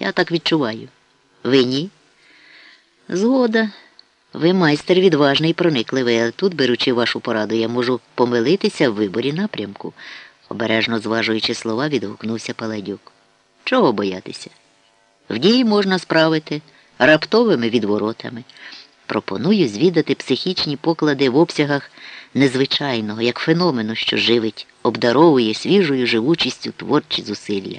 Я так відчуваю. Ви ні? Згода. Ви майстер відважний і проникливий, але тут, беручи вашу пораду, я можу помилитися в виборі напрямку, обережно зважуючи слова, відгукнувся Паладюк. Чого боятися? В дії можна справити раптовими відворотами. Пропоную звідати психічні поклади в обсягах незвичайного, як феномену, що живить, обдаровує свіжою живучістю творчі зусилля.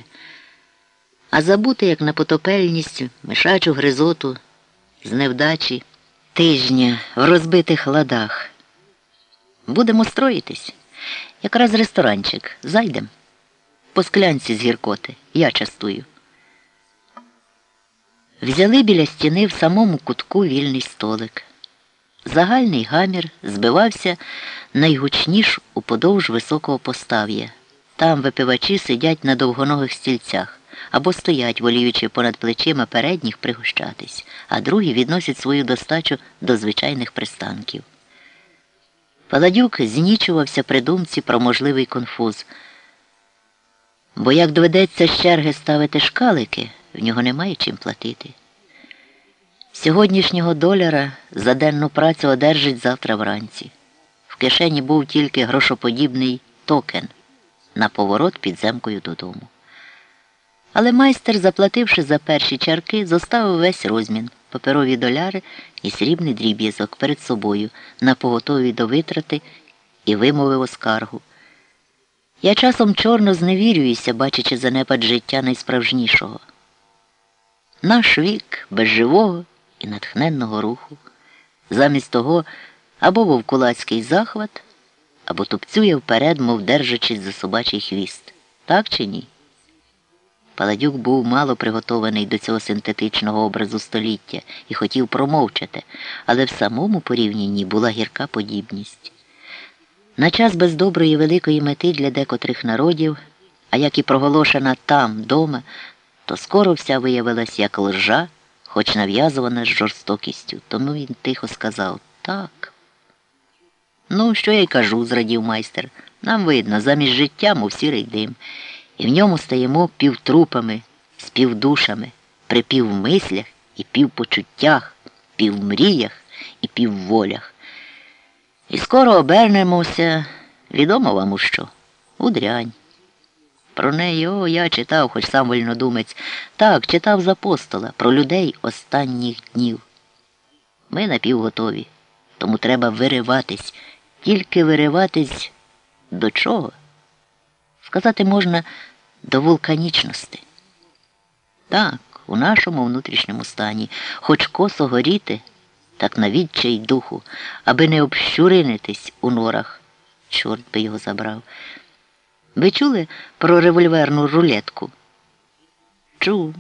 А забути, як на потопельність, мишачу гризоту, з невдачі, тижня в розбитих ладах. Будемо строїтись. Якраз ресторанчик. Зайдем. По склянці з гіркоти. Я частую. Взяли біля стіни в самому кутку вільний столик. Загальний гамір збивався найгучніш уподовж високого постав'я. Там випивачі сидять на довгоногих стільцях або стоять, воліючи понад плечима передніх пригощатись, а другі відносять свою достачу до звичайних пристанків. Паладюк знічувався при думці про можливий конфуз. Бо як доведеться з черги ставити шкалики, в нього немає чим платити. Сьогоднішнього доляра за денну працю одержить завтра вранці. В кишені був тільки грошоподібний токен на поворот підземкою додому. Але майстер, заплативши за перші чарки, зоставив весь розмін, паперові доляри і срібний дріб'язок перед собою, на поготові до витрати і вимовив оскаргу. Я часом чорно зневірююся, бачачи занепад життя найсправжнішого. Наш вік без живого і натхненного руху, замість того або вовкулацький захват, або тупцює вперед, мов держачись за собачий хвіст. Так чи ні? Паладюк був мало приготований до цього синтетичного образу століття і хотів промовчати, але в самому порівнянні була гірка подібність. На час без доброї великої мети для декотрих народів, а як і проголошена там, дома, то скоро вся виявилась як лжа, хоч нав'язувана з жорстокістю. Тому він тихо сказав так. Ну, що я й кажу, зрадів майстер. Нам видно, замість життя, мов сірий дим і в ньому стаємо півтрупами, співдушами, при півмислях і півпочуттях, півмріях і півволях. І скоро обернемося, відомо вам у що, у дрянь. Про неї о, я читав, хоч сам вольнодумець, так, читав з апостола про людей останніх днів. Ми напівготові, тому треба вириватись, тільки вириватись до чого? Сказати можна, до вулканічності. Так, у нашому внутрішньому стані, хоч косо горіти, так на відчай духу, аби не общуринитись у норах. Чорт би його забрав. Ви чули про револьверну рулетку? Чув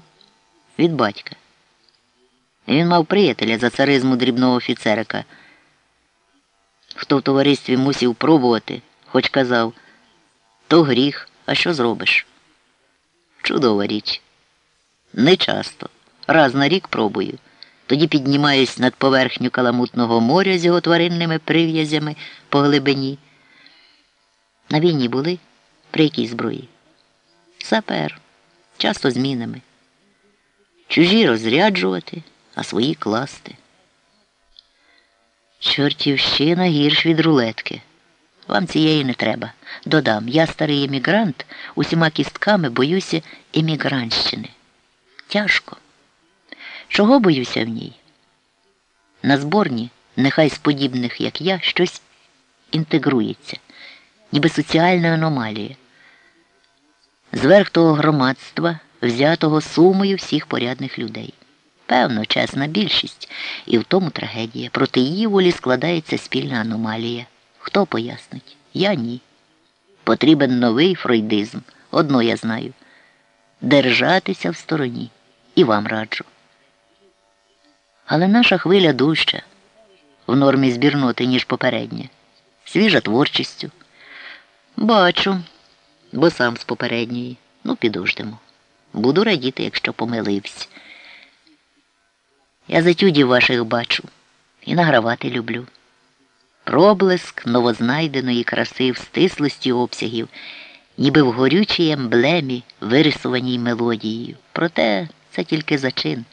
від батька. Він мав приятеля за царизму дрібного офіцерика. Хто в товаристві мусів пробувати, хоч казав то гріх, а що зробиш? Чудова річ. Не часто. Раз на рік пробую. Тоді піднімаюсь над поверхню каламутного моря з його тваринними прив'язями по глибині. На війні були при якій зброї? Сапер, часто змінами. Чужі розряджувати, а свої класти. Чортівщина гірш від рулетки. Вам цієї не треба. Додам, я старий емігрант, усіма кістками боюся емігрантщини. Тяжко. Чого боюся в ній? На зборні, нехай з подібних, як я, щось інтегрується, ніби соціальна аномалія. Зверх того громадства, взятого сумою всіх порядних людей. Певно, чесна більшість, і в тому трагедія. Проти її волі складається спільна аномалія. Хто пояснить? Я ні. Потрібен новий фройдизм. Одно я знаю. Держатися в стороні. І вам раджу. Але наша хвиля дужча в нормі збірноти, ніж попередня. Свіжа творчістю. Бачу, бо сам з попередньої. Ну, підождемо. Буду радіти, якщо помилився. Я затюдів ваших бачу і награвати люблю проблиск новознайденої краси в стислості обсягів, ніби в горючій емблемі, вирисуваній мелодією. Проте Це тільки зачин.